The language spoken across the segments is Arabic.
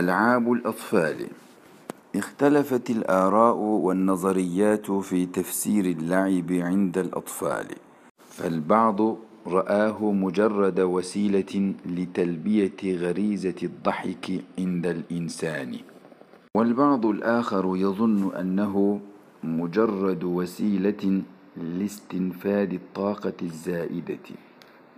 ألعاب الأطفال. اختلفت الآراء والنظريات في تفسير اللعب عند الأطفال فالبعض رآه مجرد وسيلة لتلبية غريزة الضحك عند الإنسان والبعض الآخر يظن أنه مجرد وسيلة لاستنفاد الطاقة الزائدة.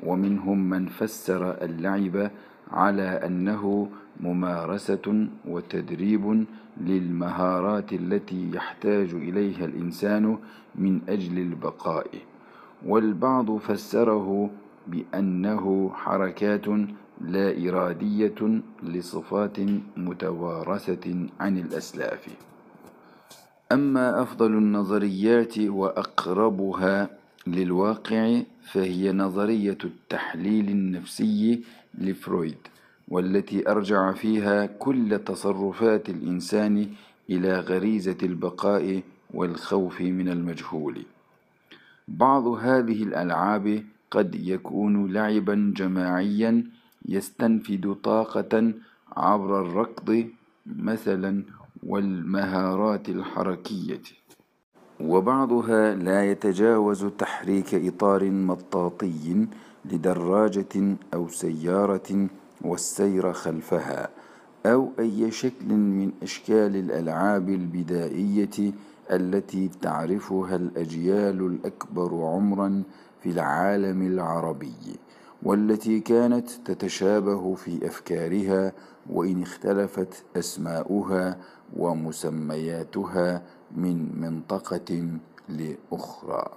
ومنهم من فسر اللعب على أنه ممارسة وتدريب للمهارات التي يحتاج إليها الإنسان من أجل البقاء. والبعض فسره بأنه حركات لا إرادية لصفات متوارثة عن الأسلاف. أما أفضل النظريات وأقربها للواقع فهي نظرية التحليل النفسي لفرويد والتي أرجع فيها كل تصرفات الإنسان إلى غريزة البقاء والخوف من المجهول. بعض هذه الألعاب قد يكون لعبا جماعيا يستنفد طاقة عبر الركض مثلا والمهارات الحركية. وبعضها لا يتجاوز تحريك إطار مطاطي لدراجة أو سيارة والسير خلفها أو أي شكل من أشكال الألعاب البدائية التي تعرفها الأجيال الأكبر عمرا في العالم العربي. والتي كانت تتشابه في أفكارها وإن اختلفت أسماؤها ومسمياتها من منطقة لأخرى.